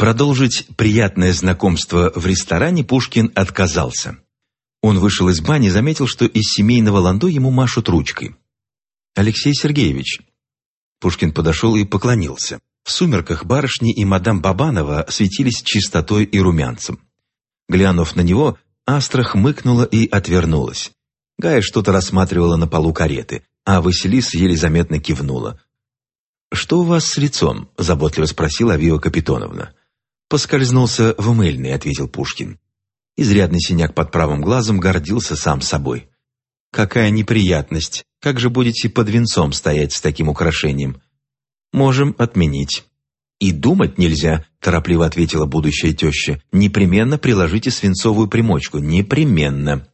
Продолжить приятное знакомство в ресторане Пушкин отказался. Он вышел из бани и заметил, что из семейного ландо ему машут ручкой. «Алексей Сергеевич». Пушкин подошел и поклонился. В сумерках барышни и мадам Бабанова светились чистотой и румянцем. Глянув на него, Астра хмыкнула и отвернулась. Гая что-то рассматривала на полу кареты, а Василиса еле заметно кивнула. «Что у вас с лицом?» – заботливо спросила Авива Капитоновна. «Поскользнулся в мыльный», – ответил Пушкин. Изрядный синяк под правым глазом гордился сам собой. «Какая неприятность! Как же будете под венцом стоять с таким украшением?» «Можем отменить». «И думать нельзя», – торопливо ответила будущая теща. «Непременно приложите свинцовую примочку. Непременно».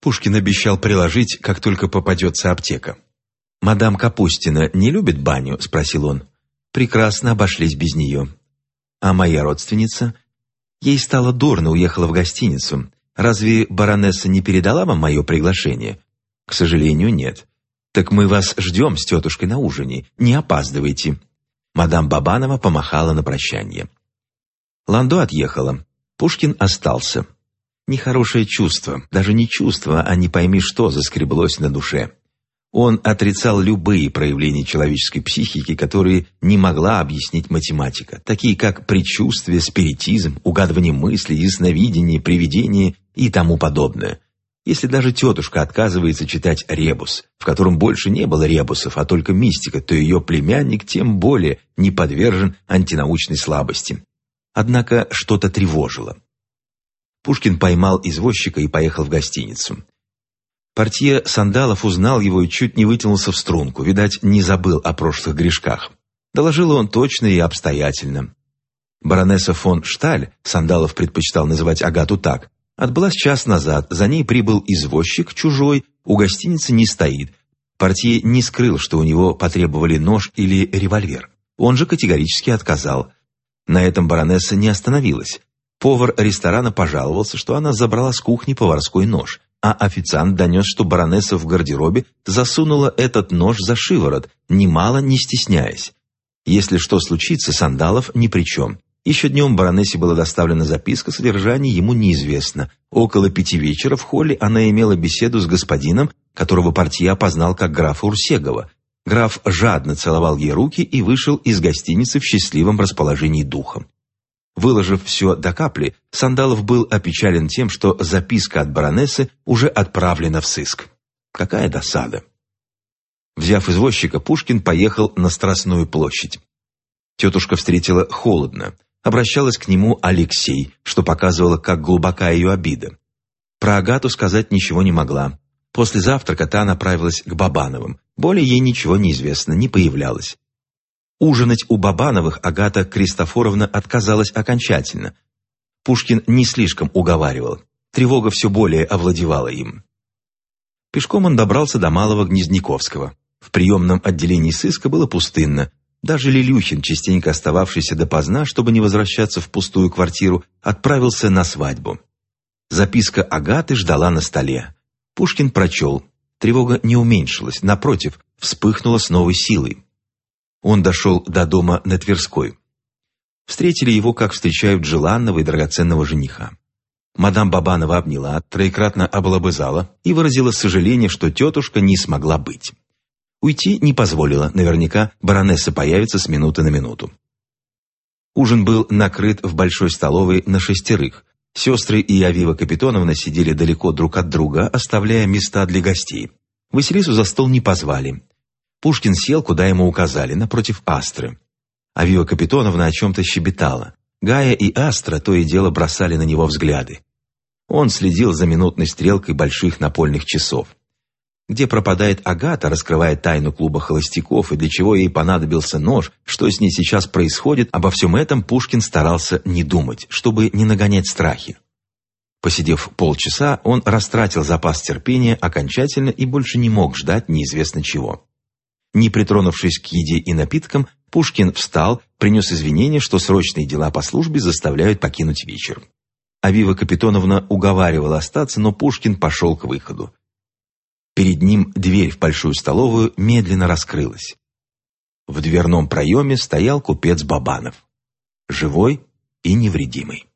Пушкин обещал приложить, как только попадется аптека. «Мадам Капустина не любит баню?» – спросил он. «Прекрасно обошлись без нее». «А моя родственница?» «Ей стало дурно, уехала в гостиницу. Разве баронесса не передала вам мое приглашение?» «К сожалению, нет». «Так мы вас ждем с тетушкой на ужине. Не опаздывайте». Мадам Бабанова помахала на прощание. Ландо отъехала. Пушкин остался. Нехорошее чувство, даже не чувство, а не пойми что заскреблось на душе. Он отрицал любые проявления человеческой психики, которые не могла объяснить математика, такие как предчувствие, спиритизм, угадывание мыслей, ясновидение, привидение и тому подобное. Если даже тетушка отказывается читать ребус, в котором больше не было ребусов, а только мистика, то ее племянник тем более не подвержен антинаучной слабости. Однако что-то тревожило. Пушкин поймал извозчика и поехал в гостиницу. Портье Сандалов узнал его и чуть не вытянулся в струнку, видать, не забыл о прошлых грешках. Доложил он точно и обстоятельно. Баронесса фон Шталь, Сандалов предпочитал называть Агату так, отбылась час назад, за ней прибыл извозчик чужой, у гостиницы не стоит. Портье не скрыл, что у него потребовали нож или револьвер. Он же категорически отказал. На этом баронесса не остановилась. Повар ресторана пожаловался, что она забрала с кухни поварской нож, а официант донес, что баронесса в гардеробе засунула этот нож за шиворот, немало не стесняясь. Если что случится, Сандалов ни при чем. Еще днем баронессе была доставлена записка, содержание ему неизвестно. Около пяти вечера в холле она имела беседу с господином, которого партия опознал как графа Урсегова. Граф жадно целовал ей руки и вышел из гостиницы в счастливом расположении духом. Выложив все до капли, Сандалов был опечален тем, что записка от баронессы уже отправлена в сыск. Какая досада! Взяв извозчика, Пушкин поехал на Страстную площадь. Тетушка встретила холодно. Обращалась к нему Алексей, что показывало, как глубока ее обида. Про Агату сказать ничего не могла. После завтрака та направилась к Бабановым. Более ей ничего не известно, не появлялась. Ужинать у Бабановых Агата Кристофоровна отказалась окончательно. Пушкин не слишком уговаривал. Тревога все более овладевала им. Пешком он добрался до Малого Гнездниковского. В приемном отделении сыска было пустынно. Даже Лилюхин, частенько остававшийся допоздна, чтобы не возвращаться в пустую квартиру, отправился на свадьбу. Записка Агаты ждала на столе. Пушкин прочел. Тревога не уменьшилась, напротив, вспыхнула с новой силой. Он дошел до дома на Тверской. Встретили его, как встречают желанного и драгоценного жениха. Мадам Бабанова обняла, троекратно облобызала и выразила сожаление, что тетушка не смогла быть. Уйти не позволила, наверняка баронесса появится с минуты на минуту. Ужин был накрыт в большой столовой на шестерых. Сестры и Авива Капитоновна сидели далеко друг от друга, оставляя места для гостей. Василису за стол не позвали. Пушкин сел, куда ему указали, напротив Астры. Авива Капитоновна о чем-то щебетала. Гая и Астра то и дело бросали на него взгляды. Он следил за минутной стрелкой больших напольных часов. Где пропадает Агата, раскрывая тайну клуба холостяков, и для чего ей понадобился нож, что с ней сейчас происходит, обо всем этом Пушкин старался не думать, чтобы не нагонять страхи. Посидев полчаса, он растратил запас терпения окончательно и больше не мог ждать неизвестно чего. Не притронувшись к еде и напиткам, Пушкин встал, принес извинения, что срочные дела по службе заставляют покинуть вечер. Авива Капитоновна уговаривала остаться, но Пушкин пошел к выходу. Перед ним дверь в большую столовую медленно раскрылась. В дверном проеме стоял купец Бабанов. Живой, и невредимый.